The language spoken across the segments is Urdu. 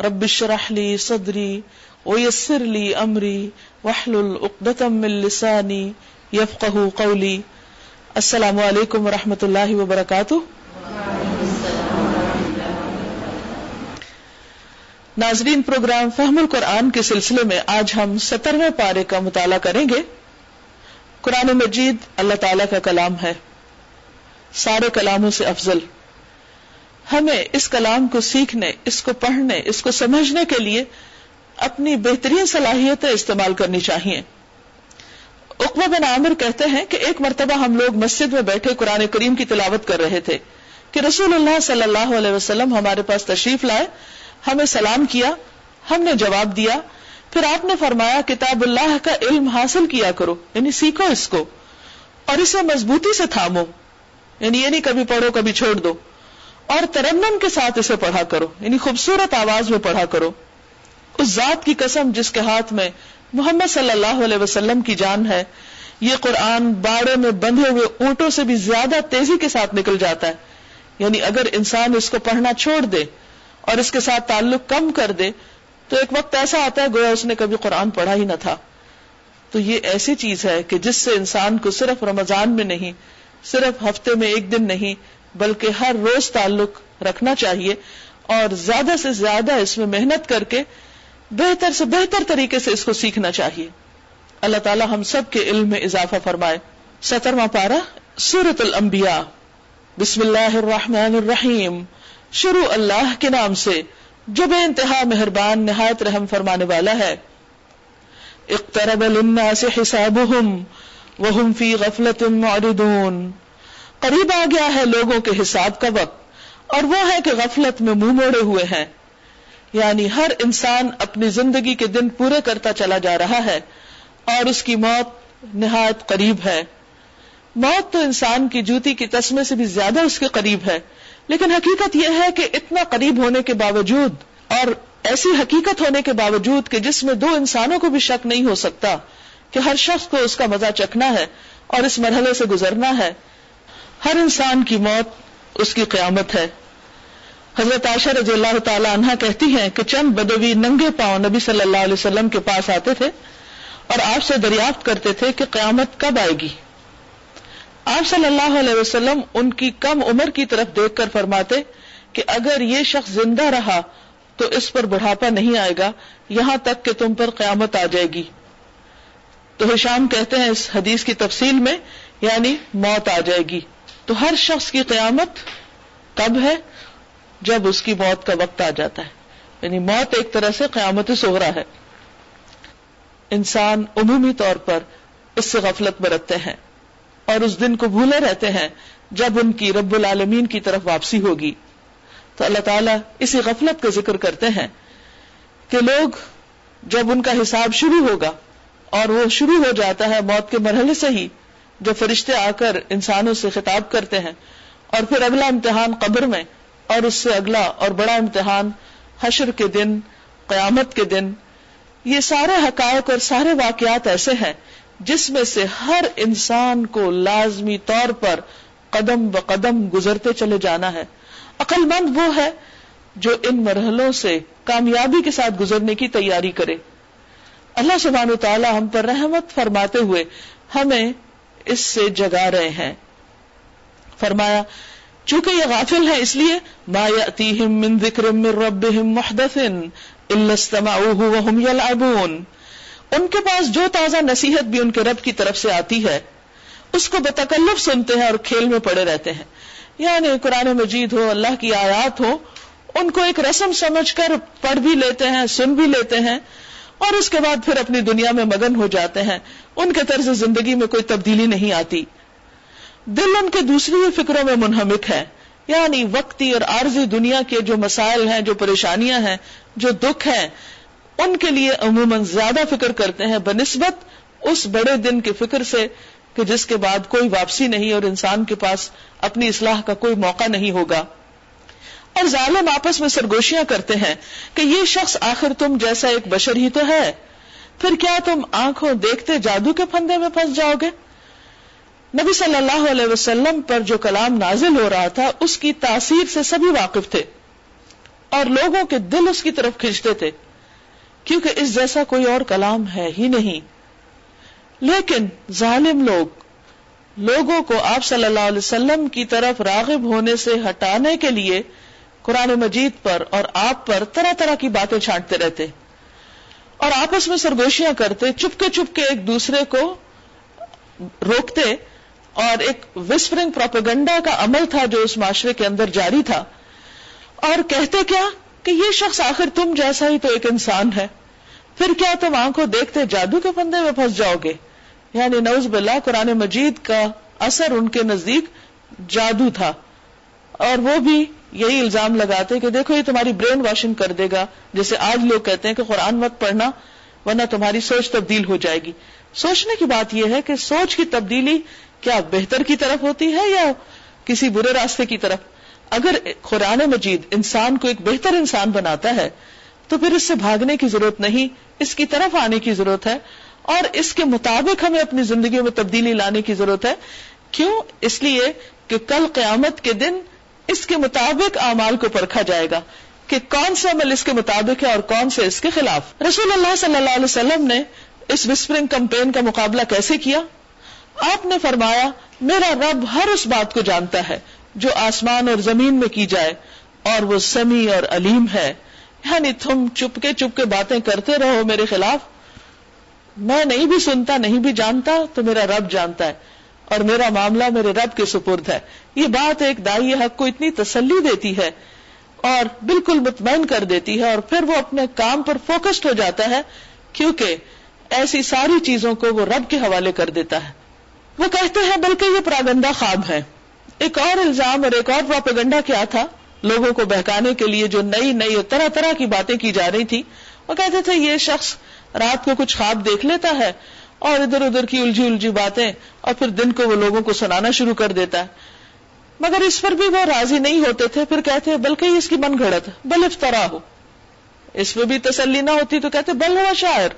رب اشرح لي صدري ويسر لي أمري واحلل عقدة من لساني يفقه قولي. السلام علیکم ورحمۃ اللہ وبرکاتہ ناظرین پروگرام فہم القرآن کے سلسلے میں آج ہم سترویں پارے کا مطالعہ کریں گے۔ قرآن مجید اللہ تعالی کا کلام ہے۔ سارے کلاموں سے افضل۔ ہمیں اس کلام کو سیکھنے، اس کو پڑھنے، اس کو سمجھنے کے لیے اپنی بہترین صلاحیتیں استعمال کرنی چاہیے۔ اقبا بن عامر کہتے ہیں کہ ایک مرتبہ ہم لوگ مسجد میں بیٹھے قرآن کریم کی تلاوت کر رہے تھے کہ رسول اللہ صلی اللہ علیہ وسلم ہمارے پاس تشریف لائے، ہمیں سلام کیا، ہم نے جواب دیا۔ پھر آپ نے فرمایا، کتاب اللہ کا علم حاصل کیا کرو یعنی سیکھو اس کو اور اسے مضبوطی سے تھامو۔ یعنی یہ نہیں کبھی پڑھو، کبھی چھوڑ دو۔ اور ترنم کے ساتھ اسے پڑھا کرو یعنی خوبصورت آواز میں پڑھا کرو۔ اس ذات کی قسم جس کے ہاتھ میں محمد صلی اللہ علیہ وسلم کی جان ہے، یہ قرآن باڑے میں بندھے ہوئے اونٹوں سے بھی زیادہ تیزی کے ساتھ نکل جاتا ہے۔ یعنی اگر انسان اس کو پڑھنا چھوڑ دے اور اس کے ساتھ تعلق کم کر دے، تو ایک وقت ایسا آتا ہے گویا اس نے کبھی قرآن پڑھا ہی نہ تھا۔ تو یہ ایسی چیز ہے کہ جس سے انسان کو صرف رمضان میں نہیں، صرف ہفتے میں ایک دن نہیں بلکہ ہر روز تعلق رکھنا چاہیے اور زیادہ سے زیادہ اس میں محنت کر کے بہتر سے بہتر طریقے سے اس کو سیکھنا چاہیے۔ اللہ تعالی ہم سب کے علم میں اضافہ فرمائے۔ سترواں پارا سورت الانبیاء۔ بسم اللہ الرحمن الرحیم۔ شروع اللہ کے نام سے، جو بے انتہا مہربان، نہایت رحم فرمانے والا ہے۔ اقترب للناس حسابهم وهم في غفلة معرضون۔ قریب آ گیا ہے لوگوں کے حساب کا وقت، اور وہ ہے کہ غفلت میں منہ موڑے ہوئے ہیں۔ یعنی ہر انسان اپنی زندگی کے دن پورے کرتا چلا جا رہا ہے، اور اس کی موت نہایت قریب ہے۔ موت تو انسان کی جوتی کی تسمے سے بھی زیادہ اس کے قریب ہے، لیکن حقیقت یہ ہے کہ اتنا قریب ہونے کے باوجود، اور ایسی حقیقت ہونے کے باوجود کہ جس میں دو انسانوں کو بھی شک نہیں ہو سکتا کہ ہر شخص کو اس کا مزہ چکھنا ہے اور اس مرحلے سے گزرنا ہے ہر انسان کی موت اس کی قیامت ہے۔ حضرت عائشہ رضی اللہ تعالی عنہ کہتی ہیں کہ چند بدوی ننگے پاؤں نبی صلی اللہ علیہ وسلم کے پاس آتے تھے اور آپ سے دریافت کرتے تھے کہ قیامت کب آئے گی۔ آپ صلی اللہ علیہ وسلم ان کی کم عمر کی طرف دیکھ کر فرماتے کہ اگر یہ شخص زندہ رہا تو اس پر بڑھاپا نہیں آئے گا، یہاں تک کہ تم پر قیامت آ جائے گی۔ تو ہشام کہتے ہیں اس حدیث کی تفصیل میں یعنی موت آ جائے گی۔ تو ہر شخص کی قیامت کب ہے جب اس کی موت کا وقت آ جاتا ہے۔ یعنی موت ایک طرح سے قیامت سوہرا ہے۔ انسان عمومی طور پر اس سے غفلت برتتے ہیں اور اس دن کو بھولے رہتے ہیں جب ان کی رب العالمین کی طرف واپسی ہوگی۔ تو اللہ تعالیٰ اسی غفلت کا ذکر کرتے ہیں کہ لوگ جب ان کا حساب شروع ہوگا اور وہ شروع ہو جاتا ہے موت کے مرحلے سے ہی جو فرشتے آ کر انسانوں سے خطاب کرتے ہیں اور پھر اگلا امتحان قبر میں اور اس سے اگلا اور بڑا امتحان حشر کے دن، قیامت کے دن، یہ سارے حقائق اور سارے واقعات ایسے ہیں جس میں سے ہر انسان کو لازمی طور پر قدم ب قدم گزرتے چلے جانا ہے۔ عقل مند وہ ہے جو ان مرحلوں سے کامیابی کے ساتھ گزرنے کی تیاری کرے۔ اللہ سبحانہ تعالی ہم پر رحمت فرماتے ہوئے ہمیں اس سے جگا رہے ہیں۔ فرمایا، چونکہ یہ غافل ہے اس لیے، ما یاتیہم من ذکر من ربہم محدث الا استمعوه وهم يلعبون ان کے پاس جو تازہ نصیحت بھی ان کے رب کی طرف سے آتی ہے، اس کو بتکلف سنتے ہیں اور کھیل میں پڑے رہتے ہیں۔ یعنی قرآن مجید ہو، اللہ کی آیات ہو، ان کو ایک رسم سمجھ کر پڑھ بھی لیتے ہیں، سن بھی لیتے ہیں۔ اور اس کے بعد پھر اپنی دنیا میں مگن ہو جاتے ہیں۔ ان کے طرز زندگی میں کوئی تبدیلی نہیں آتی۔ دل ان کے دوسری فکروں میں منہمک ہے۔ یعنی وقتی اور عارضی دنیا کے جو مسائل ہیں، جو پریشانیاں ہیں، جو دکھ ہیں، ان کے لیے عموماً زیادہ فکر کرتے ہیں۔ بنسبت اس بڑے دن کی فکر سے کہ جس کے بعد کوئی واپسی نہیں اور انسان کے پاس اپنی اصلاح کا کوئی موقع نہیں ہوگا۔ اور ظالم آپس میں سرگوشیاں کرتے ہیں کہ یہ شخص آخر تم جیسا ایک بشر ہی تو ہے۔ پھر کیا تم آنکھوں دیکھتے جادو کے پھندے میں پھنس جاؤ گے؟ نبی صلی اللہ علیہ وسلم پر جو کلام نازل ہو رہا تھا، اس کی تاثیر سے سبھی واقف تھے اور لوگوں کے دل اس کی طرف کھینچتے تھے، کیونکہ اس جیسا کوئی اور کلام ہے ہی نہیں۔ لیکن ظالم لوگ، لوگوں کو آپ صلی اللہ علیہ وسلم کی طرف راغب ہونے سے ہٹانے کے لیے قرآن مجید پر اور آپ پر طرح طرح کی باتیں چھانٹتے رہتے۔ اور آپس میں سرگوشیاں کرتے، چپکے چپکے ایک دوسرے کو روکتے۔ اور ایک وسپرنگ پروپیگنڈا کا عمل تھا جو اس معاشرے کے اندر جاری تھا۔ اور کہتے کیا کہ یہ شخص آخر تم جیسا ہی تو ایک انسان ہے۔ پھر کیا تم آنکھوں دیکھتے جادو کے پندے میں پھنس جاؤ گے؟ یعنی نوز باللہ، قرآن مجید کا اثر ان کے نزدیک جادو تھا۔ اور وہ بھی یہی الزام لگاتے کہ دیکھو یہ تمہاری برین واشنگ کر دے گا، جیسے آج لوگ کہتے ہیں کہ قرآن مت پڑھنا، ورنہ تمہاری سوچ تبدیل ہو جائے گی۔ سوچنے کی بات یہ ہے کہ سوچ کی تبدیلی کیا بہتر کی طرف ہوتی ہے یا کسی برے راستے کی طرف؟ اگر قرآن مجید انسان کو ایک بہتر انسان بناتا ہے، تو پھر اس سے بھاگنے کی ضرورت نہیں، اس کی طرف آنے کی ضرورت ہے، اور اس کے مطابق ہمیں اپنی زندگی میں تبدیلی لانے کی ضرورت ہے۔ کیوں؟ اس لیے کہ کل قیامت کے دن اس کے مطابق اعمال کو پرکھا جائے گا کہ کون سا عمل اس کے مطابق ہے اور کون سے اس کے خلاف۔ رسول اللہ صلی اللہ علیہ وسلم نے اس وسپرنگ کمپین کا مقابلہ کیسے کیا؟ آپ نے فرمایا، میرا رب ہر اس بات کو جانتا ہے جو آسمان اور زمین میں کی جائے اور وہ سمی اور علیم ہے۔ یعنی تم چپکے چپکے باتیں کرتے رہو میرے خلاف۔ میں نہیں بھی سنتا، نہیں بھی جانتا، تو میرا رب جانتا ہے۔ اور میرا معاملہ میرے رب کے سپرد ہے۔ یہ بات ایک دائی حق کو اتنی تسلی دیتی ہے اور بالکل مطمئن کر دیتی ہے اور پھر وہ اپنے کام پر فوکسڈ ہو جاتا ہے کیونکہ ایسی ساری چیزوں کو وہ رب کے حوالے کر دیتا ہے۔ وہ کہتے ہیں، بلکہ یہ پراگندہ خواب ہے ایک اور الزام اور ایک اور پروپیگنڈا کیا تھا؟ لوگوں کو بہکانے کے لیے جو نئی نئی اور طرح طرح کی باتیں کی جا رہی تھی وہ کہتے تھے، یہ شخص رات کو کچھ خواب دیکھ لیتا ہے اور ادھر ادھر کی الجھی الجھی باتیں اور پھر دن کو وہ لوگوں کو سنانا شروع کر دیتا ہے۔ مگر اس پر بھی وہ راضی نہیں ہوتے تھے، پھر کہتے بلکہ اس کی من گھڑت، بل افطرا ہو۔ اس میں بھی تسلی نہ ہوتی تو کہتے بل ہوا شاعر،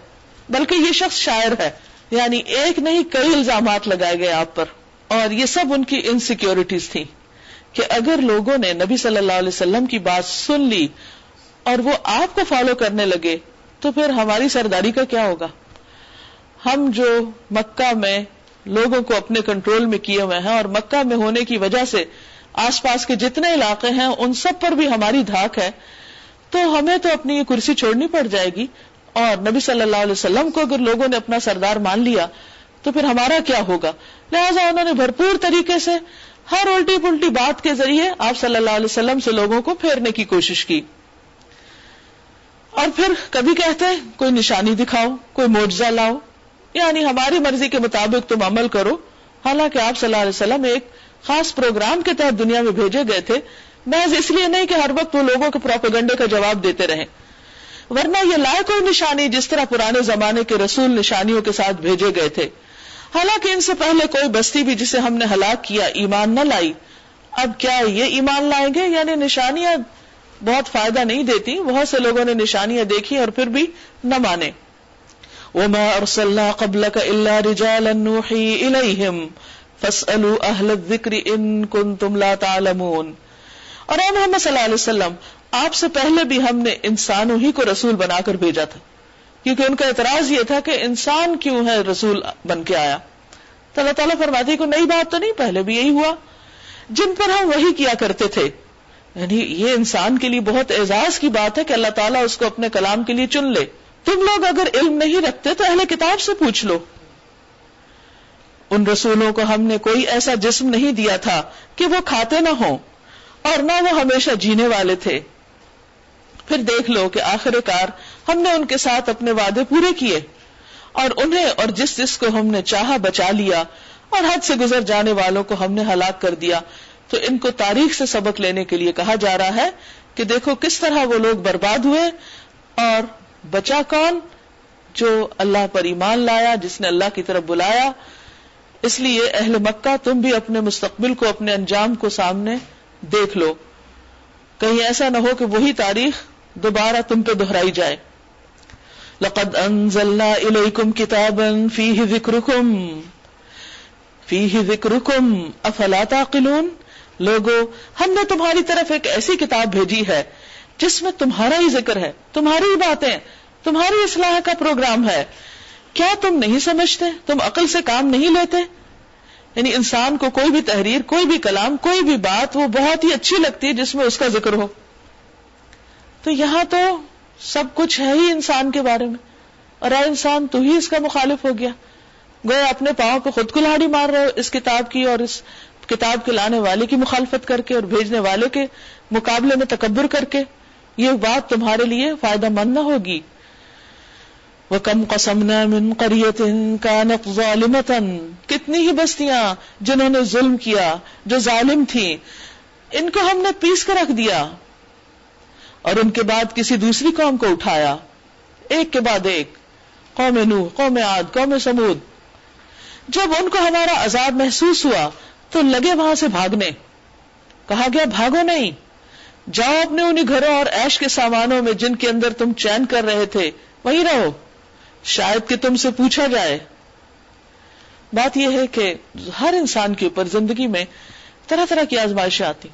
بلکہ یہ شخص شاعر ہے۔ یعنی ایک نہیں، کئی الزامات لگائے گئے آپ پر۔ اور یہ سب ان کی انسیکیورٹیز تھی کہ اگر لوگوں نے نبی صلی اللہ علیہ وسلم کی بات سن لی اور وہ آپ کو فالو کرنے لگے تو پھر ہماری سرداری کا کیا ہوگا؟ ہم جو مکہ میں لوگوں کو اپنے کنٹرول میں کیے ہوئے ہیں اور مکہ میں ہونے کی وجہ سے آس پاس کے جتنے علاقے ہیں، ان سب پر بھی ہماری دھاک ہے۔ تو ہمیں تو اپنی یہ کرسی چھوڑنی پڑ جائے گی۔ اور نبی صلی اللہ علیہ وسلم کو اگر لوگوں نے اپنا سردار مان لیا، تو پھر ہمارا کیا ہوگا؟ لہٰذا انہوں نے بھرپور طریقے سے ہر الٹی پلٹی بات کے ذریعے آپ صلی اللہ علیہ وسلم سے لوگوں کو پھیرنے کی کوشش کی۔ اور پھر کبھی کہتے ہیں، کوئی نشانی دکھاؤ، کوئی معجزہ لاؤ۔ یعنی ہماری مرضی کے مطابق تم عمل کرو۔ حالانکہ آپ صلی اللہ علیہ وسلم ایک خاص پروگرام کے تحت دنیا میں بھیجے گئے تھے۔ محض اس لیے نہیں کہ ہر وقت وہ لوگوں کے پروپیگنڈے کا جواب دیتے رہے ورنہ یہ لائے کوئی نشانی جس طرح پرانے زمانے کے رسول نشانیوں کے ساتھ بھیجے گئے تھے۔ حالانکہ ان سے پہلے کوئی بستی بھی جسے ہم نے ہلاک کیا، ایمان نہ لائی۔ اب کیا یہ ایمان لائیں گے؟ یعنی نشانیاں بہت فائدہ نہیں دیتی بہت سے لوگوں نے نشانیاں دیکھی اور پھر بھی نہ مانے۔ وما ارسلنا قبلك الا رجالا نوحي اليهم فاسالوا اهل الذكر ان كنتم لا تعلمون۔ اور اے محمد صلی اللہ علیہ وسلم، آپ سے پہلے بھی ہم نے انسانوں ہی کو رسول بنا کر بھیجا تھا، کیونکہ ان کا اعتراض یہ تھا کہ انسان کیوں ہے رسول بن کے آیا۔ تو اللہ تعالیٰ فرماتی کو نئی بات تو نہیں، پہلے بھی یہی ہوا۔ جن پر ہم وہی کیا کرتے تھے یعنی یہ انسان کے لیے بہت اعزاز کی بات ہے کہ اللہ تعالیٰ اس کو اپنے کلام کے لیے چن لے۔ تم لوگ اگر علم نہیں رکھتے تو اہل کتاب سے پوچھ لو۔ ان رسولوں کو ہم نے کوئی ایسا جسم نہیں دیا تھا کہ وہ کھاتے نہ ہوں اور نہ وہ ہمیشہ جینے والے تھے۔ پھر دیکھ لو کہ آخر کار ہم نے ان کے ساتھ اپنے وعدے پورے کیے اور انہیں اور جس جس کو ہم نے چاہا بچا لیا اور حد سے گزر جانے والوں کو ہم نے ہلاک کر دیا۔ تو ان کو تاریخ سے سبق لینے کے لیے کہا جا رہا ہے کہ دیکھو کس طرح وہ لوگ برباد ہوئے اور بچا کون جو اللہ پر ایمان لایا، جس نے اللہ کی طرف بلایا؟ اس لیے اہل مکہ تم بھی اپنے مستقبل کو، اپنے انجام کو سامنے دیکھ لو۔ کہیں ایسا نہ ہو کہ وہی تاریخ دوبارہ تم پہ دہرائی جائے۔ لقد انزلنا الیکم کتابا فیہ ذکرکم۔ فیہ ذکرکم، افلا تعقلون؟ لوگو، ہم نے تمہاری طرف ایک ایسی کتاب بھیجی ہے۔ جس میں تمہارا ہی ذکر ہے، تمہاری ہی باتیں، تمہاری اصلاح کا پروگرام ہے۔ کیا تم نہیں سمجھتے؟ تم عقل سے کام نہیں لیتے؟ یعنی انسان کو کوئی بھی تحریر، کوئی بھی کلام، کوئی بھی بات وہ بہت ہی اچھی لگتی ہے جس میں اس کا ذکر ہو۔ تو یہاں تو سب کچھ ہے ہی انسان کے بارے میں۔ اور اے انسان تو ہی اس کا مخالف ہو گیا۔ گویا اپنے پاؤں پہ خود کلاڑی مار رہے ہو اس کتاب کی اور اس کتاب کے لانے والے کی مخالفت کر کے اور بھیجنے والے کے مقابلے میں تکبر کر کے۔ یہ بات تمہارے لیے فائدہ مند نہ ہوگی۔ وہ کم قسم من قریت ظالمتن کتنی ہی بستیاں جنہوں نے ظلم کیا جو ظالم تھی ان کو ہم نے پیس کر رکھ دیا۔ اور ان کے بعد کسی دوسری قوم کو اٹھایا۔ ایک کے بعد ایک۔ قوم نو قوم عاد، قوم سمود۔ جب ان کو ہمارا عذاب محسوس ہوا تو لگے وہاں سے بھاگنے۔ کہا گیا، بھاگو نہیں۔ جاؤ اپنے انہیں گھروں اور ایش کے سامانوں میں جن کے اندر تم چین کر رہے تھے، وہیں رہو۔ شاید کہ تم سے پوچھا جائے۔ بات یہ ہے کہ ہر انسان کے اوپر زندگی میں طرح طرح کی آزمائشیں آتی۔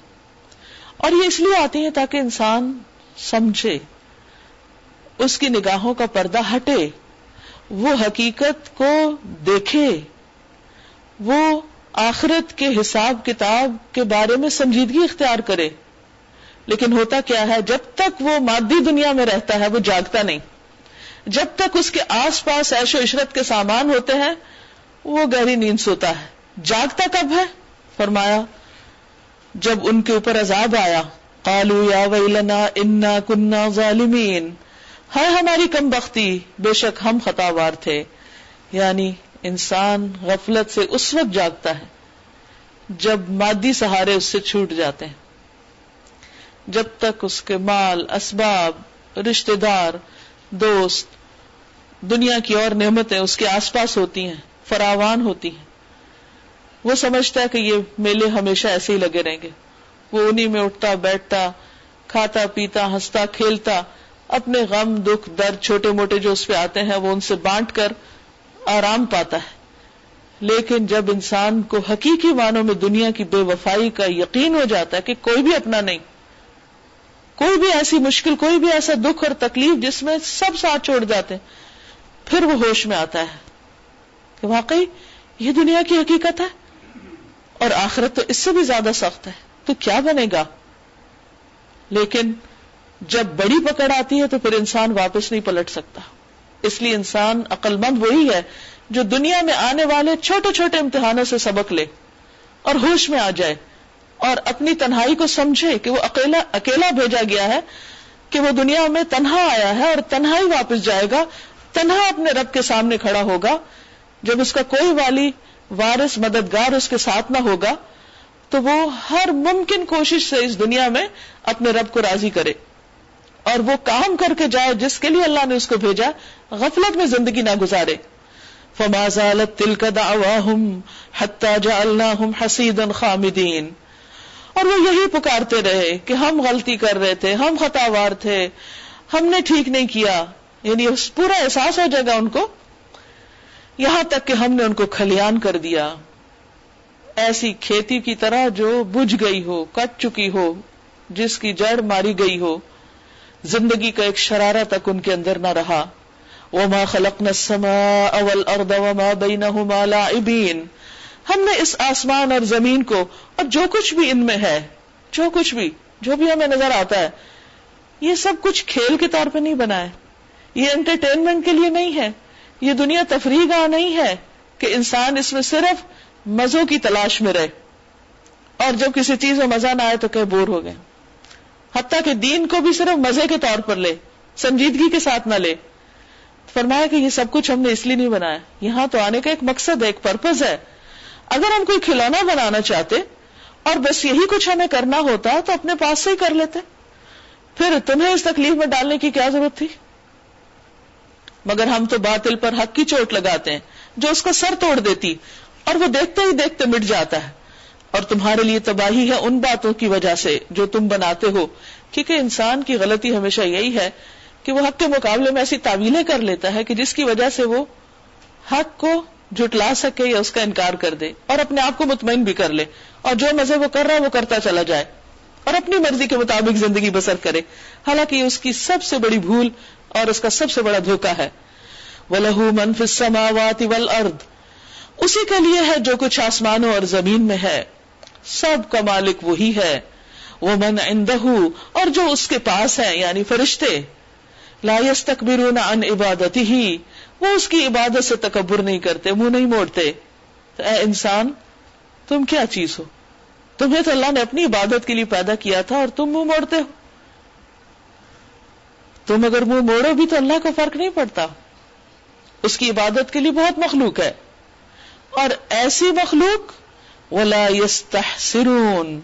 اور یہ اس لیے آتی ہیں تاکہ انسان سمجھے، اس کی نگاہوں کا پردہ ہٹے، وہ حقیقت کو دیکھے، وہ آخرت کے حساب کتاب کے بارے میں سنجیدگی اختیار کرے۔ لیکن ہوتا کیا ہے، جب تک وہ مادی دنیا میں رہتا ہے، وہ جاگتا نہیں۔ جب تک اس کے آس پاس ایش و عشرت کے سامان ہوتے ہیں، وہ گہری نیند سوتا ہے۔ جاگتا کب ہے؟ فرمایا، جب ان کے اوپر عذاب آیا۔ کالو یا ویلنا انا کنہ ظالمین۔ ہے ہماری کم بختی، بے شک ہم خطا وار تھے۔ یعنی انسان غفلت سے اس وقت جاگتا ہے، جب مادی سہارے اس سے چھوٹ جاتے ہیں۔ جب تک اس کے مال، اسباب رشتے دار، دوست، دنیا کی اور نعمتیں اس کے آس پاس ہوتی ہیں، فراوان ہوتی ہیں۔ وہ سمجھتا ہے کہ یہ میلے ہمیشہ ایسے ہی لگے رہیں گے۔ وہ انہی میں اٹھتا، بیٹھتا، کھاتا، پیتا، ہنستا، کھیلتا، اپنے غم، دکھ، درد، چھوٹے موٹے جو اس پہ آتے ہیں، وہ ان سے بانٹ کر آرام پاتا ہے۔ لیکن جب انسان کو حقیقی معنوں میں دنیا کی بے وفائی کا یقین ہو جاتا ہے کہ کوئی بھی اپنا نہیں کوئی بھی ایسی مشکل، کوئی بھی ایسا دکھ اور تکلیف جس میں سب ساتھ چھوڑ جاتے ہیں، پھر وہ ہوش میں آتا ہے کہ واقعی یہ دنیا کی حقیقت ہے اور آخرت تو اس سے بھی زیادہ سخت ہے، تو کیا بنے گا؟ لیکن جب بڑی پکڑ آتی ہے تو پھر انسان واپس نہیں پلٹ سکتا۔ اس لیے انسان عقل مند وہی ہے جو دنیا میں آنے والے چھوٹے چھوٹے امتحانوں سے سبق لے اور ہوش میں آ جائے۔ اور اپنی تنہائی کو سمجھے کہ وہ اکیلا اکیلا بھیجا گیا ہے کہ وہ دنیا میں تنہا آیا ہے اور تنہا ہی واپس جائے گا، تنہا اپنے رب کے سامنے کھڑا ہوگا۔ جب اس کا کوئی والی وارث، مددگار اس کے ساتھ نہ ہوگا، تو وہ ہر ممکن کوشش سے اس دنیا میں اپنے رب کو راضی کرے۔ اور وہ کام کر کے جائے جس کے لیے اللہ نے اس کو بھیجا، غفلت میں زندگی نہ گزارے۔ فما زالت تلك دعواهم حتى جعلناهم حسيدا خامدين۔ اور وہ یہی پکارتے رہے کہ ہم غلطی کر رہے تھے، ہم خطاوار تھے، ہم نے ٹھیک نہیں کیا۔ یعنی پورا احساس ہو جائے گا ان کو۔ یہاں تک کہ ہم نے ان کو کھلیان کر دیا۔ ایسی کھیتی کی طرح جو بجھ گئی ہو، کٹ چکی ہو، جس کی جڑ ماری گئی ہو، زندگی کا ایک شرارہ تک ان کے اندر نہ رہا۔ وما خلقنا السماء والارض وما بينهما لاعبين۔ ہم نے اس آسمان اور زمین کو اور جو کچھ بھی ان میں ہے، جو کچھ بھی، جو بھی ہمیں نظر آتا ہے، یہ سب کچھ کھیل کے طور پہ نہیں بنا ہے۔ یہ انٹرٹینمنٹ کے لیے نہیں ہے۔ یہ دنیا تفریح گاہ نہیں ہے کہ انسان اس میں صرف مزوں کی تلاش میں رہے۔ اور جب کسی چیز میں مزہ نہ آئے تو کہ بور ہو گئے۔ حتیٰ کہ دین کو بھی صرف مزے کے طور پر لے، سنجیدگی کے ساتھ نہ لے۔ فرمایا کہ یہ سب کچھ ہم نے اس لیے نہیں بنایا۔ یہاں تو آنے کا ایک مقصد ہے ایک پرپز ہے۔ اگر ہم کوئی کھلونا بنانا چاہتے اور بس یہی کچھ ہمیں کرنا ہوتا تو اپنے پاس سے ہی کر لیتے۔ پھر تمہیں اس تکلیف میں ڈالنے کی کیا ضرورت تھی؟ مگر ہم تو باطل پر حق کی چوٹ لگاتے ہیں، جو اس کا سر توڑ دیتی اور وہ دیکھتے ہی دیکھتے مٹ جاتا ہے۔ اور تمہارے لیے تباہی ہے ان باتوں کی وجہ سے جو تم بناتے ہو۔ کیونکہ انسان کی غلطی ہمیشہ یہی ہے کہ وہ حق کے مقابلے میں ایسی تعویلیں کر لیتا ہے کہ جس کی وجہ سے وہ حق کو جٹلا سکے یا اس کا انکار کر دے اور اپنے آپ کو مطمئن بھی کر لے اور جو مزے وہ کر رہا ہے وہ کرتا چلا جائے اور اپنی مرضی کے مطابق زندگی بسر کرے حالانکہ اس کی سب سے بڑی بھول اور اس کا سب سے بڑا دھوکا ہے۔ وہ لہو منف سماوات ارد اسی کے لیے ہے جو کچھ آسمانوں اور زمین میں ہے۔ سب کا مالک وہی ہے۔ وہ من اندہ اور جو اس کے پاس ہے یعنی فرشتے۔ لایس تکبر ان عبادت ہی وہ اس کی عبادت سے تکبر نہیں کرتے، منہ نہیں موڑتے۔ تو اے انسان، تم کیا چیز ہو؟ تمہیں تو اللہ نے اپنی عبادت کے لیے پیدا کیا تھا اور تم منہ موڑتے ہو۔ تم اگر منہ موڑو بھی تو اللہ کا فرق نہیں پڑتا۔ اس کی عبادت کے لیے بہت مخلوق ہے۔ اور ایسی مخلوق، ولا يستحسرون،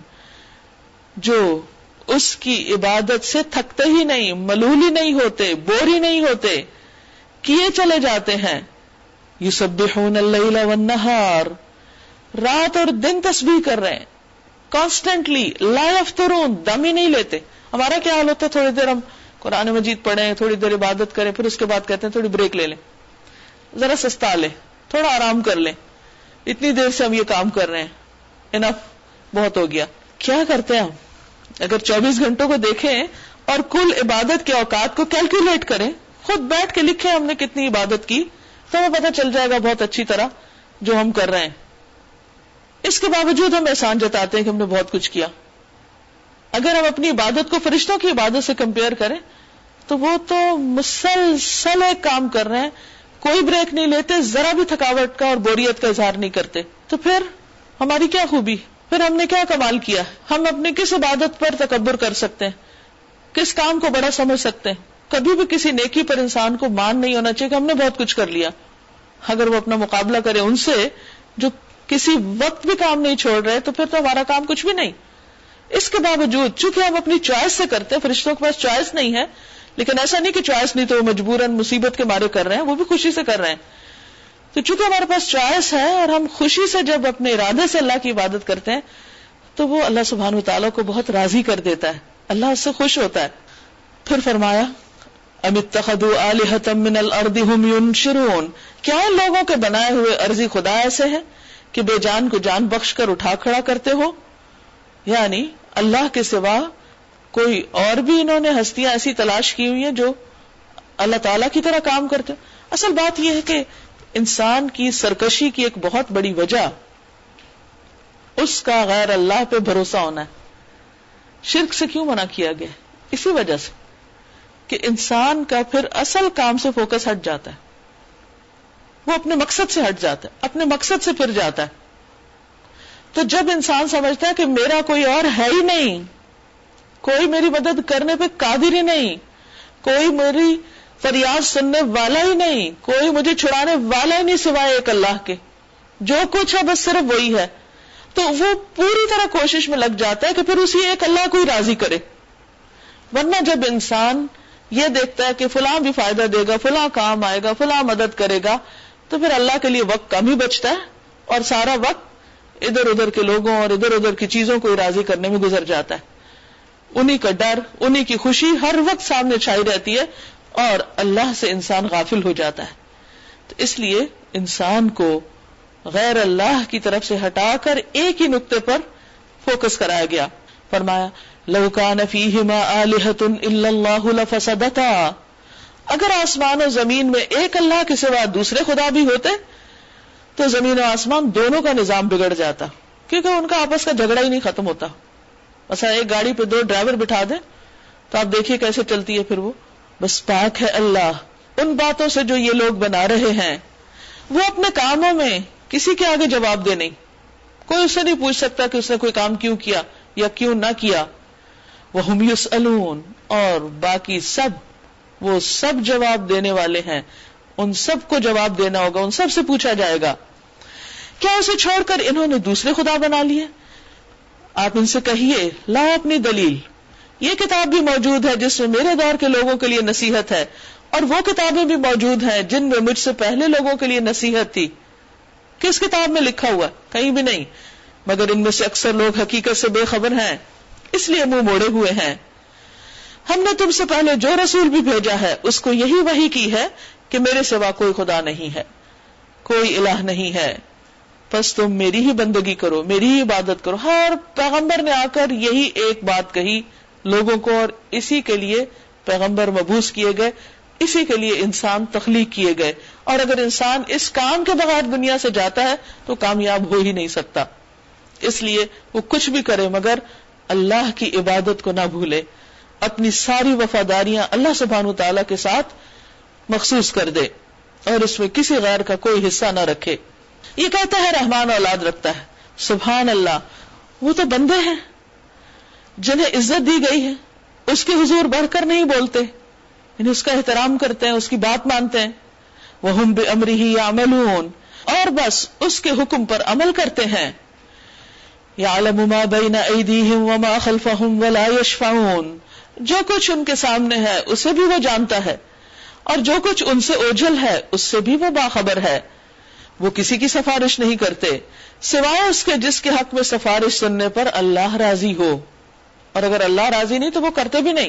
جو اس کی عبادت سے تھکتے ہی نہیں ملولی نہیں ہوتے بوری نہیں ہوتے۔ کیے چلے جاتے ہیں۔ یو سب والنہار۔ رات اور دن تسبیح کر رہے ہیں۔ کانسٹینٹلی لا افترون دم ہی نہیں لیتے۔ ہمارا کیا حال ہوتا ہے؟ تھوڑی دیر ہم قرآن مجید پڑھیں، تھوڑی دیر عبادت کریں، پھر اس کے بعد کہتے ہیں تھوڑی بریک لے لیں۔ ذرا سستا لیں، تھوڑا آرام کر لیں۔ اتنی دیر سے ہم یہ کام کر رہے ہیں۔ انف بہت ہو گیا۔ کیا کرتے ہیں ہم؟ اگر چوبیس گھنٹوں کو دیکھیں اور کل عبادت کے اوقات کو کیلکولیٹ کریں خود بیٹھ کے لکھیں ہم نے کتنی عبادت کی، تو ہمیں پتہ چل جائے گا بہت اچھی طرح جو ہم کر رہے ہیں۔ اس کے باوجود ہم احسان جتاتے ہیں کہ ہم نے بہت کچھ کیا۔ اگر ہم اپنی عبادت کو فرشتوں کی عبادت سے کمپیئر کریں، تو وہ تو مسلسل ایک کام کر رہے ہیں۔ کوئی بریک نہیں لیتے، ذرا بھی تھکاوٹ کا اور بوریت کا اظہار نہیں کرتے۔ تو پھر ہماری کیا خوبی؟ پھر ہم نے کیا کمال کیا؟ ہم اپنی کس عبادت پر تکبر کر سکتے ہیں؟ کس کام کو بڑا سمجھ سکتے ہیں؟ کبھی بھی کسی نیکی پر انسان کو مان نہیں ہونا چاہیے کہ ہم نے بہت کچھ کر لیا۔ اگر وہ اپنا مقابلہ کرے ان سے جو کسی وقت بھی کام نہیں چھوڑ رہے تو پھر تو ہمارا کام کچھ بھی نہیں۔ اس کے باوجود چونکہ ہم اپنی چوائس سے کرتے ہیں، فرشتوں کے پاس چوائس نہیں ہے، لیکن ایسا نہیں کہ چوائس نہیں تو وہ مجبوراً مصیبت کے مارے کر رہے ہیں، وہ بھی خوشی سے کر رہے ہیں۔ تو چونکہ ہمارے پاس چوائس ہے اور ہم خوشی سے جب اپنے ارادے سے اللہ کی عبادت کرتے ہیں، تو وہ اللہ سبحان و تعالیٰ کو بہت راضی کر دیتا ہے۔ اللہ اس سے خوش ہوتا ہے۔ پھر فرمایا امت من الارض هم ينشرون کیا ان لوگوں کے بنائے ہوئے ارضی خدا ایسے ہیں کہ بے جان کو جان بخش کر اٹھا کھڑا کرتے ہو؟ یعنی اللہ کے سوا کوئی اور بھی انہوں نے ہستیاں ایسی تلاش کی ہوئی ہیں جو اللہ تعالی کی طرح کام کرتے اصل بات یہ ہے کہ انسان کی سرکشی کی ایک بہت بڑی وجہ اس کا غیر اللہ پہ بھروسہ ہونا ہے۔ شرک سے کیوں منع کیا گیا؟ اسی وجہ سے۔ کہ انسان کا پھر اصل کام سے فوکس ہٹ جاتا ہے۔ وہ اپنے مقصد سے ہٹ جاتا ہے، اپنے مقصد سے پھر جاتا ہے۔ تو جب انسان سمجھتا ہے کہ میرا کوئی اور ہے ہی نہیں، کوئی میری مدد کرنے پہ قادر ہی نہیں، کوئی میری فریاد سننے والا ہی نہیں، کوئی مجھے چھڑانے والا ہی نہیں سوائے ایک اللہ کے۔ جو کچھ ہے، بس صرف وہی ہے۔ تو وہ پوری طرح کوشش میں لگ جاتا ہے کہ پھر اسی ایک اللہ کو ہی راضی کرے۔ ورنہ جب انسان یہ دیکھتا ہے کہ فلاں بھی فائدہ دے گا، فلاں کام آئے گا، فلاں مدد کرے گا، تو پھر اللہ کے لیے وقت کم ہی بچتا ہے اور سارا وقت ادھر ادھر کے لوگوں اور ادھر ادھر کی چیزوں کو راضی کرنے میں گزر جاتا ہے۔ انہی کا ڈر، انہی کی خوشی ہر وقت سامنے چھائی رہتی ہے اور اللہ سے انسان غافل ہو جاتا ہے۔ تو اس لیے انسان کو غیر اللہ کی طرف سے ہٹا کر ایک ہی نقطے پر فوکس کرایا گیا۔ فرمایا لوکان اللہ لفسدتا۔ اگر آسمان و زمین میں ایک اللہ کے سوا دوسرے خدا بھی ہوتے، تو زمین و آسمان دونوں کا نظام بگڑ جاتا، کیونکہ ان کا آپس کا جھگڑا ہی نہیں ختم ہوتا۔ ایسا ایک گاڑی پہ دو ڈرائیور بٹھا دیں، تو آپ دیکھیے کیسے چلتی ہے پھر وہ۔ بس پاک ہے اللہ، ان باتوں سے جو یہ لوگ بنا رہے ہیں، وہ اپنے کاموں میں کسی کے آگے جواب دے نہیں۔ کوئی اس سے نہیں پوچھ سکتا کہ اس نے کوئی کام کیوں کیا یا کیوں نہ کیا۔ وہ اور باقی سب وہ سب جواب دینے والے ہیں۔ ان سب کو جواب دینا ہوگا، ان سب سے پوچھا جائے گا، کیا اسے چھوڑ کر انہوں نے دوسرے خدا بنا لیے؟ آپ ان سے کہیے، لا اپنی دلیل۔ یہ کتاب بھی موجود ہے جس میں میرے دور کے لوگوں کے لیے نصیحت ہے، اور وہ کتابیں بھی موجود ہیں جن میں مجھ سے پہلے لوگوں کے لیے نصیحت تھی۔ کس کتاب میں لکھا ہوا؟ کہیں بھی نہیں۔ مگر ان میں سے اکثر لوگ حقیقت سے بے خبر ہیں۔ اس لیے منہ موڑے ہوئے ہیں۔ ہم نے تم سے پہلے جو رسول بھی بھیجا ہے، اس کو یہی وہی کی ہے کہ میرے سوا کوئی خدا نہیں ہے۔ کوئی الہ نہیں ہے۔ بس تم میری ہی بندگی کرو، میری ہی عبادت کرو۔ ہر پیغمبر نے آ کر یہی ایک بات کہی، لوگوں کو اور اسی کے لیے پیغمبر مبوس کیے گئے، اسی کے لیے انسان تخلیق کیے گئے۔ اور اگر انسان اس کام کے بغیر دنیا سے جاتا ہے، تو کامیاب ہو ہی نہیں سکتا۔ اس لیے وہ کچھ بھی کرے مگر اللہ کی عبادت کو نہ بھولے، اپنی ساری وفاداریاں اللہ سبحان تعالی کے ساتھ مخصوص کر دے اور اس میں کسی غیر کا کوئی حصہ نہ رکھے۔ یہ کہتا ہے رحمان اولاد رکھتا ہے، سبحان اللہ، وہ تو بندے ہیں، جنہیں عزت دی گئی ہے، اس کے حضور بڑھ کر نہیں بولتے یعنی اس کا احترام کرتے ہیں، اس کی بات مانتے ہیں۔ وہ ہم بے امری ہی یا اور بس اس کے حکم پر عمل کرتے ہیں۔ یا يشفعون۔ جو کچھ ان کے سامنے ہے، اسے بھی وہ جانتا ہے۔ اور جو کچھ ان سے اوجھل ہے، اس سے بھی وہ باخبر ہے۔ وہ کسی کی سفارش نہیں کرتے۔ سوائے اس کے جس کے حق میں سفارش سننے پر اللہ راضی ہو۔ اور اگر اللہ راضی نہیں تو وہ کرتے بھی نہیں۔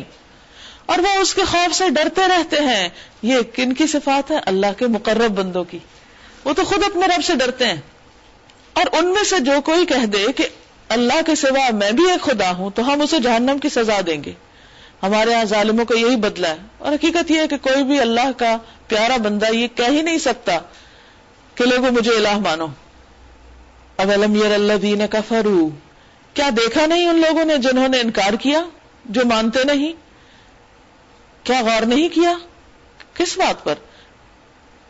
اور وہ اس کے خوف سے ڈرتے رہتے ہیں۔ یہ کن کی صفات ہے؟ اللہ کے مقرب بندوں کی۔ وہ تو خود اپنے رب سے ڈرتے ہیں۔ اور ان میں سے جو کوئی کہہ دے کہ اللہ کے سوا میں بھی ایک خدا ہوں، تو ہم اسے جہنم کی سزا دیں گے۔ ہمارے یہاں ظالموں کو یہی بدلا ہے۔ اور حقیقت یہ ہے کہ کوئی بھی اللہ کا پیارا بندہ یہ کہہ ہی نہیں سکتا کہ لوگوں مجھے الہ مانو۔ اب علم اللہ دین کا کیا دیکھا نہیں ان لوگوں نے جنہوں نے انکار کیا جو مانتے نہیں؟ کیا غور نہیں کیا؟ کس بات پر؟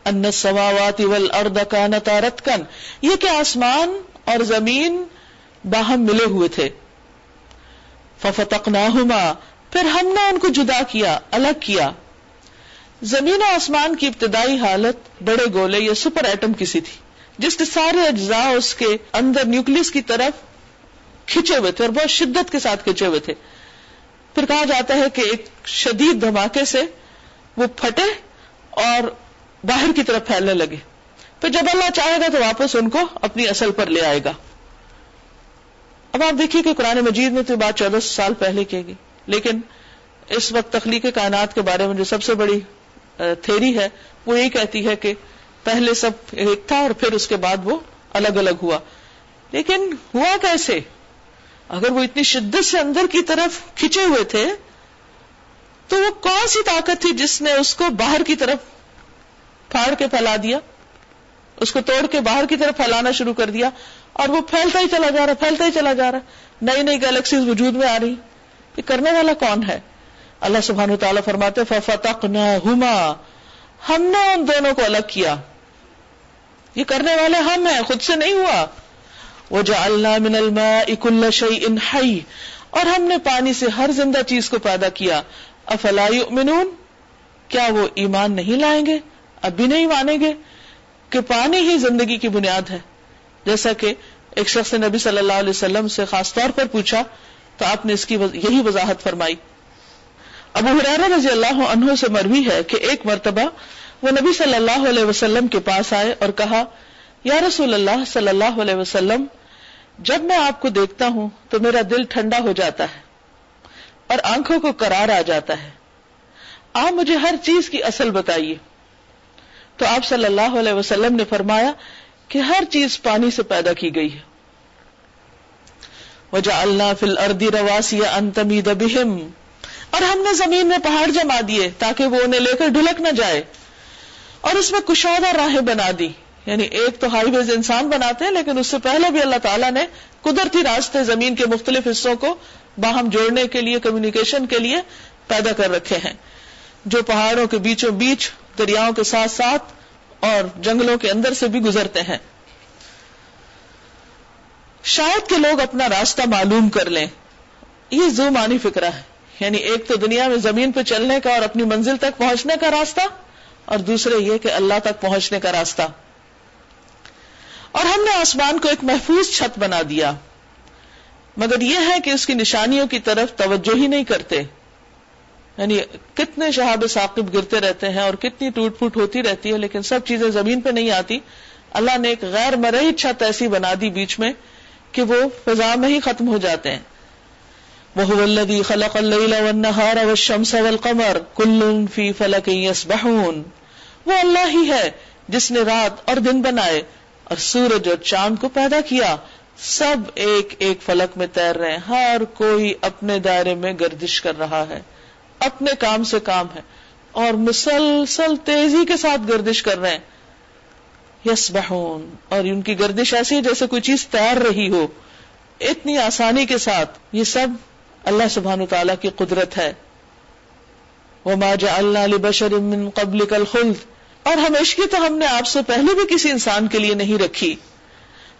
ان سماوات والارض کانتا رتکن یہ کہ آسمان اور زمین باہم ملے ہوئے تھے۔ ففتقناہما پھر ہم نے ان کو جدا کیا، الگ کیا۔ زمین و آسمان کی ابتدائی حالت بڑے گولے یا سپر ایٹم کسی تھی، جس کے سارے اجزاء اس کے اندر نیوکلس کی طرف کھچے ہوئے تھے اور بہت شدت کے ساتھ کھچے ہوئے تھے۔ پھر کہا جاتا ہے کہ ایک شدید دھماکے سے وہ پھٹے اور باہر کی طرف پھیلنے لگے۔ پھر جب اللہ چاہے گا تو واپس ان کو اپنی اصل پر لے آئے گا۔ اب آپ دیکھیے کہ قرآن مجید میں تو بات چودہ سال پہلے کی گئی۔ لیکن اس وقت تخلیق کائنات کے بارے میں جو سب سے بڑی تھیری ہے، وہ یہی کہتی ہے کہ پہلے سب ایک تھا اور پھر اس کے بعد وہ الگ الگ ہوا۔ لیکن ہوا کیسے؟ اگر وہ اتنی شدت سے اندر کی طرف کھچے ہوئے تھے، تو وہ کون سی طاقت تھی جس نے اس کو باہر کی طرف پھاڑ کے پھیلا دیا، اس کو توڑ کے باہر کی طرف پھیلانا شروع کر دیا اور وہ پھیلتا ہی چلا جا رہا، پھیلتا ہی چلا جا رہا۔ نئی نئی گیلیکسیز وجود میں آ رہی۔ یہ کرنے والا کون ہے؟ اللہ سبحان تعالیٰ فرماتے فتق ہم نے ان دونوں کو الگ کیا۔ یہ کرنے والے ہم ہیں، خود سے نہیں ہوا۔ وہ جا اللہ من الماء شعی ان اور ہم نے پانی سے ہر زندہ چیز کو پیدا کیا۔ افلا یؤمنون کیا وہ ایمان نہیں لائیں گے؟ اب بھی نہیں مانیں گے کہ پانی ہی زندگی کی بنیاد ہے۔ جیسا کہ ایک شخص نے نبی صلی اللہ علیہ وسلم سے خاص طور پر پوچھا تو آپ نے اس کی یہی وضاحت فرمائی۔ ابو حرارہ رضی اللہ عنہ سے مروی ہے کہ ایک مرتبہ وہ نبی صلی اللہ علیہ وسلم کے پاس آئے اور کہا، یا رسول اللہ صلی اللہ علیہ وسلم، جب میں آپ کو دیکھتا ہوں تو میرا دل ٹھنڈا ہو جاتا ہے اور آنکھوں کو کرار آ جاتا ہے۔ آپ مجھے ہر چیز کی اصل بتائیے۔ تو آپ صلی اللہ علیہ وسلم نے فرمایا کہ ہر چیز پانی سے پیدا کی گئی ہے۔ وجہ اللہ فل اردی رواسی انتمی دبہم اور ہم نے زمین میں پہاڑ جما دیے تاکہ وہ انہیں لے کر ڈھلک نہ جائے۔ اور اس میں کشادہ راہیں بنا دی۔ یعنی ایک تو ہائی ویز انسان بناتے ہیں، لیکن اس سے پہلے بھی اللہ تعالیٰ نے قدرتی راستے زمین کے مختلف حصوں کو باہم جوڑنے کے لیے کمیونیکیشن کے لیے پیدا کر رکھے ہیں۔ جو پہاڑوں کے بیچوں بیچ، دریاؤں کے ساتھ ساتھ اور جنگلوں کے اندر سے بھی گزرتے ہیں۔ شاید کہ لوگ اپنا راستہ معلوم کر لیں۔ یہ زو فکرہ ہے۔ یعنی ایک تو دنیا میں زمین پہ چلنے کا اور اپنی منزل تک پہنچنے کا راستہ، اور دوسرے یہ کہ اللہ تک پہنچنے کا راستہ۔ اور ہم نے آسمان کو ایک محفوظ چھت بنا دیا۔ مگر یہ ہے کہ اس کی نشانیوں کی طرف توجہ ہی نہیں کرتے۔ یعنی کتنے شہاب ثاقب گرتے رہتے ہیں اور کتنی ٹوٹ پھوٹ ہوتی رہتی ہے، لیکن سب چیزیں زمین پہ نہیں آتی۔ اللہ نے ایک غیر مرئی چھت ایسی بنا دی بیچ میں کہ وہ فضا میں ہی ختم ہو جاتے ہیں۔ وہ الذي خلق الليل والنهار والشمس والقمر كل في فلك يسبحون۔ وہ اللہ ہی ہے جس نے رات اور دن بنائے اور سورج اور چاند کو پیدا کیا۔ سب ایک ایک فلک میں تیر رہے ہیں۔ ہر کوئی اپنے دائرے میں گردش کر رہا ہے۔ اپنے کام سے کام ہے اور مسلسل تیزی کے ساتھ گردش کر رہے ہیں۔ یس بہون اور ان کی گردش ایسی ہے جیسے کوئی چیز تیر رہی ہو۔ اتنی آسانی کے ساتھ یہ سب اللہ سبحان تعالی کی قدرت ہے۔ وہ ماجا اللہ بشر قبل کل خلد اور ہمیشگی تو ہم نے آپ سے پہلے بھی کسی انسان کے لیے نہیں رکھی۔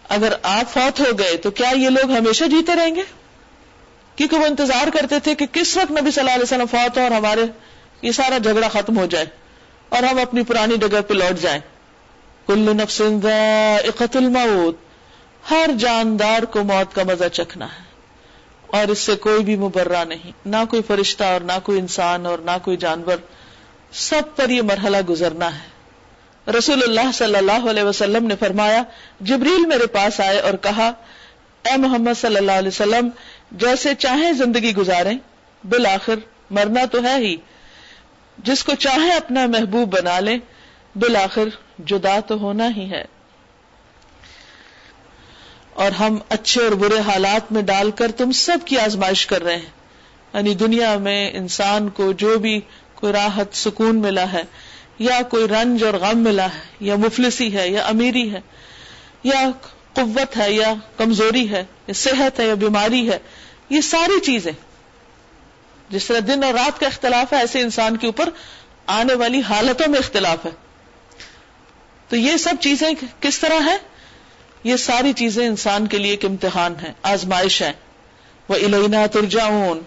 اگر آپ فوت ہو گئے تو کیا یہ لوگ ہمیشہ جیتے رہیں گے؟ کیونکہ وہ انتظار کرتے تھے کہ کس وقت نبی صلی اللہ علیہ وسلم فوت ہو اور ہمارے یہ سارا جھگڑا ختم ہو جائے اور ہم اپنی پرانی جگہ پہ لوٹ جائیں۔ کل نفس الموت۔ ہر جاندار کو موت کا مزہ چکھنا ہے۔ اور اس سے کوئی بھی مبرہ نہیں۔ نہ کوئی فرشتہ اور نہ کوئی انسان اور نہ کوئی جانور۔ سب پر یہ مرحلہ گزرنا ہے۔ رسول اللہ صلی اللہ علیہ وسلم نے فرمایا، جبریل میرے پاس آئے اور کہا، اے محمد صلی اللہ علیہ وسلم جیسے چاہیں زندگی گزاریں، بالآخر مرنا تو ہے ہی۔ جس کو چاہیں اپنا محبوب بنا لیں، بالآخر جدا تو ہونا ہی ہے۔ اور ہم اچھے اور برے حالات میں ڈال کر تم سب کی آزمائش کر رہے ہیں۔ یعنی دنیا میں انسان کو جو بھی کوئی راحت، سکون ملا ہے، یا کوئی رنج اور غم ملا ہے، یا مفلسی ہے، یا امیری ہے، یا قوت ہے یا کمزوری ہے یا صحت ہے یا بیماری ہے، یہ ساری چیزیں۔ جس طرح دن اور رات کا اختلاف ہے، ایسے انسان کے اوپر آنے والی حالتوں میں اختلاف ہے۔ تو یہ سب چیزیں کس طرح ہے یہ ساری چیزیں انسان کے لیے ایک امتحان ہے آزمائش ہے وہ الینا ترجاؤن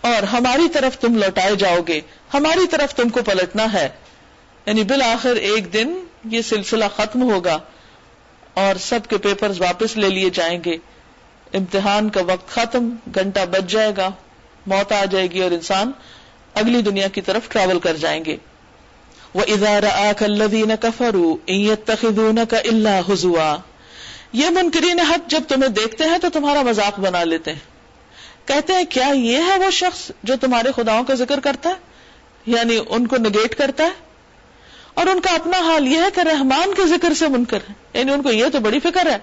اور ہماری طرف تم لوٹائے جاؤ گے، ہماری طرف تم کو پلٹنا ہے۔ یعنی بالآخر ایک دن یہ سلسلہ ختم ہوگا۔ اور سب کے پیپرز واپس لے لیے جائیں گے۔ امتحان کا وقت ختم، گھنٹہ بچ جائے گا، موت آ جائے گی اور انسان اگلی دنیا کی طرف ٹریول کر جائیں گے۔ وہ ادارہ کلین کفرو تخدون کا اللہ حضوا یہ منکرین حق جب تمہیں دیکھتے ہیں تو تمہارا مذاق بنا لیتے ہیں۔ کہتے ہیں، کیا یہ ہے وہ شخص جو تمہارے خداؤں کا ذکر کرتا ہے؟ یعنی ان کو نگیٹ کرتا ہے؟ اور ان کا اپنا حال یہ ہے کہ رحمان کے ذکر سے منکر ہے یعنی ان کو یہ تو بڑی فکر ہے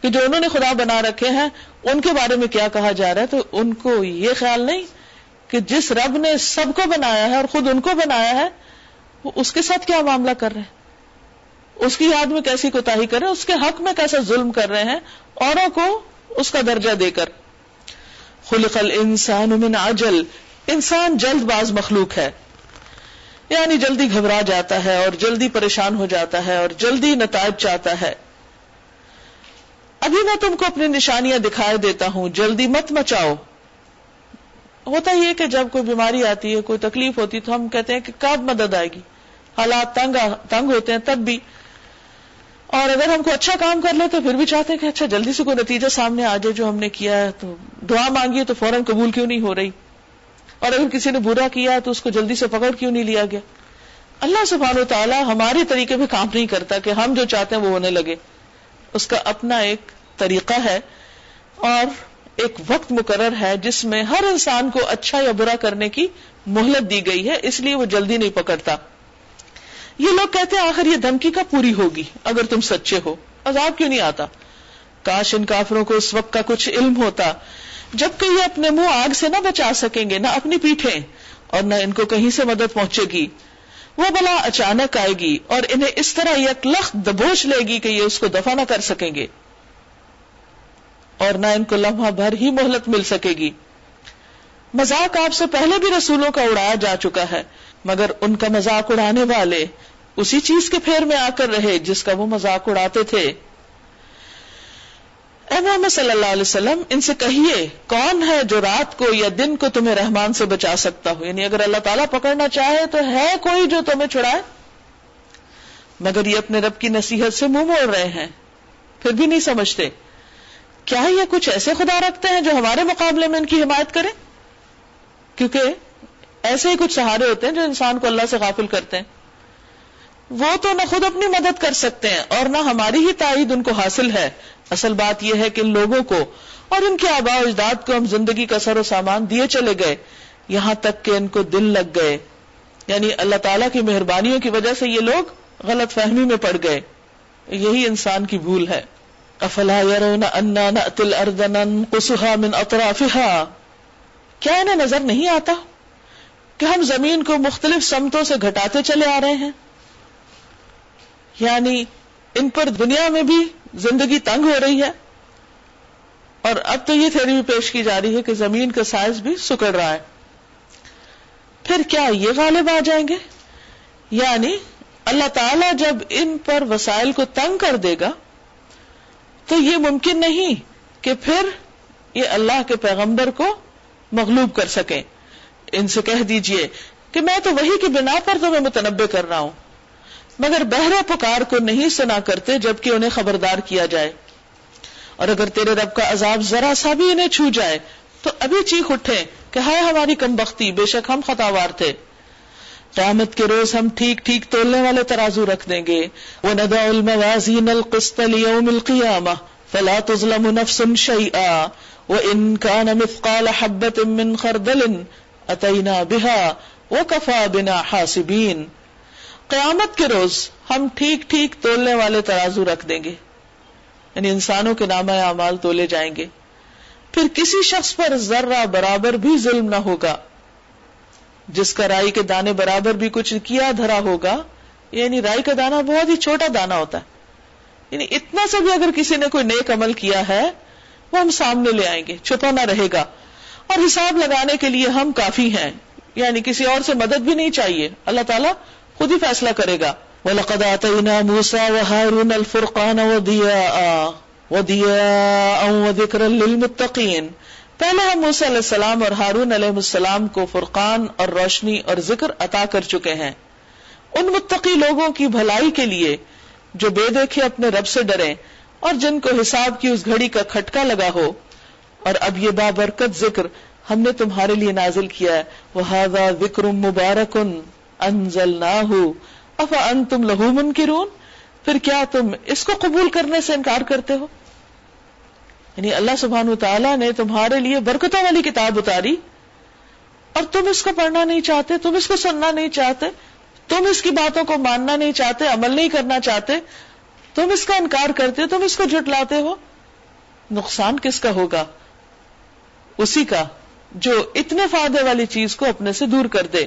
کہ جو انہوں نے خدا بنا رکھے ہیں، ان کے بارے میں کیا کہا جا رہا ہے؟ تو ان کو یہ خیال نہیں کہ جس رب نے سب کو بنایا ہے اور خود ان کو بنایا ہے، وہ اس کے ساتھ کیا معاملہ کر رہے ہیں؟ اس کی یاد میں کیسی کوتا کر رہے ہیں؟ اس کے حق میں کیسا ظلم کر رہے ہیں؟ اوروں کو اس کا درجہ دے کر۔ خلق الانسان من عجل۔ انسان جلد باز مخلوق ہے۔ یعنی جلدی گھبرا جاتا ہے اور جلدی پریشان ہو جاتا ہے اور جلدی نتائج چاہتا ہے۔ ابھی میں تم کو اپنی نشانیاں دکھائے دیتا ہوں، جلدی مت مچاؤ۔ ہوتا یہ کہ جب کوئی بیماری آتی ہے، کوئی تکلیف ہوتی ہے تو ہم کہتے ہیں کہ کب مدد آئے گی؟ حالات تنگ تنگ ہوتے ہیں تب بھی۔ اور اگر ہم کو اچھا کام کر لے تو پھر بھی چاہتے ہیں کہ اچھا جلدی سے کوئی نتیجہ سامنے آ جائے جو ہم نے کیا ہے۔ تو دعا مانگی تو فوراً قبول کیوں نہیں ہو رہی؟ اور اگر کسی نے برا کیا تو اس کو جلدی سے پکڑ کیوں نہیں لیا گیا؟ اللہ سبحانہ و تعالیٰ ہمارے طریقے پہ کام نہیں کرتا کہ ہم جو چاہتے ہیں وہ ہونے لگے۔ اس کا اپنا ایک طریقہ ہے اور ایک وقت مقرر ہے جس میں ہر انسان کو اچھا یا برا کرنے کی مہلت دی گئی ہے، اس لیے وہ جلدی نہیں پکڑتا۔ یہ لوگ کہتے ہیں، آخر یہ دھمکی کا پوری ہوگی اگر تم سچے ہو؟ عذاب کیوں نہیں آتا؟ کاش ان کافروں کو اس وقت کا کچھ علم ہوتا۔ جبکہ یہ اپنے منہ آگ سے نہ بچا سکیں گے، نہ اپنی پیٹھیں، اور نہ ان کو کہیں سے مدد پہنچے گی۔ وہ بلا اچانک آئے گی اور انہیں اس طرح یک لخت دبوچ لے گی کہ یہ اس کو دفاع نہ کر سکیں گے۔ اور نہ ان کو لمحہ بھر ہی مہلت مل سکے گی۔ مذاق آپ سے پہلے بھی رسولوں کا اڑایا جا چکا ہے، مگر ان کا مذاق اڑانے والے اسی چیز کے پھیر میں آ کر رہے جس کا وہ مذاق اڑاتے تھے۔ اے محمد صلی اللہ علیہ وسلم، ان سے کہیے، کون ہے جو رات کو یا دن کو تمہیں رحمان سے بچا سکتا ہو؟ یعنی اگر اللہ تعالیٰ پکڑنا چاہے تو ہے کوئی جو تمہیں چھڑائے؟ مگر یہ اپنے رب کی نصیحت سے منہ موڑ رہے ہیں۔ پھر بھی نہیں سمجھتے۔ کیا یہ کچھ ایسے خدا رکھتے ہیں جو ہمارے مقابلے میں ان کی حمایت کریں؟ کیونکہ ایسے ہی کچھ سہارے ہوتے ہیں جو انسان کو اللہ سے غافل کرتے ہیں۔ وہ تو نہ خود اپنی مدد کر سکتے ہیں اور نہ ہماری ہی تائید ان کو حاصل ہے۔ اصل بات یہ ہے کہ ان لوگوں کو اور ان کے آبا اجداد کو ہم زندگی کا سر و سامان دیے چلے گئے۔ یہاں تک کہ ان کو دل لگ گئے۔ یعنی اللہ تعالیٰ کی مہربانیوں کی وجہ سے یہ لوگ غلط فہمی میں پڑ گئے۔ یہی انسان کی بھول ہے۔ افلا يرون اننا ناتي الارض ننقصها من اطرافها۔ کیا انہیں نظر نہیں آتا کہ ہم زمین کو مختلف سمتوں سے گھٹاتے چلے آ رہے ہیں؟ یعنی ان پر دنیا میں بھی زندگی تنگ ہو رہی ہے اور اب تو یہ تھیوری بھی پیش کی جا رہی ہے کہ زمین کا سائز بھی سکڑ رہا ہے۔ پھر کیا یہ غالب آ جائیں گے؟ یعنی اللہ تعالی جب ان پر وسائل کو تنگ کر دے گا تو یہ ممکن نہیں کہ پھر یہ اللہ کے پیغمبر کو مغلوب کر سکیں۔ ان سے کہہ دیجیے کہ میں تو وہی کی بنا پر تمہیں متنبع کر رہا ہوں۔ مگر بہرا پکار کو نہیں سنا کرتے جبکہ انہیں خبردار کیا جائے۔ اور اگر تیرے رب کا عذاب ذرا سا بھی انہیں چھو جائے، تو ابھی چیخ اٹھے کہ ہائے ہماری کم بختی، بے شک ہم خطاوار تھے۔ قیامت کے روز ہم ٹھیک ٹھیک تولنے والے ترازو رکھ دیں گے۔ وہ ندا الموازین القسط لیوم القیامہ فلا تظلم نفس شیئا وان كان مثقال حبة من خردل اتینا بها وکفا بنا حاسبین قیامت کے روز ہم ٹھیک ٹھیک تولنے والے ترازو رکھ دیں گے۔ یعنی انسانوں کے نامہ اعمال تولے جائیں گے۔ پھر کسی شخص پر ذرہ برابر بھی ظلم نہ ہوگا۔ جس کا رائی کے دانے برابر بھی کچھ کیا دھرا ہوگا یعنی رائی کا دانا بہت ہی چھوٹا دانا ہوتا ہے۔ یعنی اتنا سا بھی اگر کسی نے کوئی نیک عمل کیا ہے، وہ ہم سامنے لے آئیں گے، چھپا نہ رہے گا۔ اور حساب لگانے کے لیے ہم کافی ہیں۔ یعنی کسی اور سے مدد بھی نہیں چاہیے۔ اللہ تعالیٰ خود ہی فیصلہ کرے گا۔ وَلَقَدْ آتَيْنَا مُوسَى وَهَارُونَ الْفُرْقَانَ وَضِيَاءً وَضِيَاءً وَذِكْرًا لِلْمُتَّقِينَ۔ پہلے ہم موسیٰ علیہ السلام اور ہارون علیہ السلام کو فرقان اور روشنی اور ذکر عطا کر چکے ہیں۔ ان متقی لوگوں کی بھلائی کے لیے جو بے دیکھے اپنے رب سے ڈرے اور جن کو حساب کی اس گھڑی کا کھٹکا لگا ہو۔ اور اب یہ بابرکت ذکر ہم نے تمہارے لیے نازل کیا ہے۔ وہ ذکر مبارک انزل نہ ہو افا ان تم لہو منکرون؟ پھر کیا تم اس کو قبول کرنے سے انکار کرتے ہو؟ یعنی اللہ سبحان تعالیٰ نے تمہارے لیے برکتوں والی کتاب اتاری اور تم اس کو پڑھنا نہیں چاہتے، تم اس کو سننا نہیں چاہتے، تم اس کی باتوں کو ماننا نہیں چاہتے، عمل نہیں کرنا چاہتے، تم اس کا انکار کرتے، تم اس کو جٹلاتے ہو؟ نقصان کس کا ہوگا؟ اسی کا جو اتنے فائدے والی چیز کو اپنے سے دور کر دے۔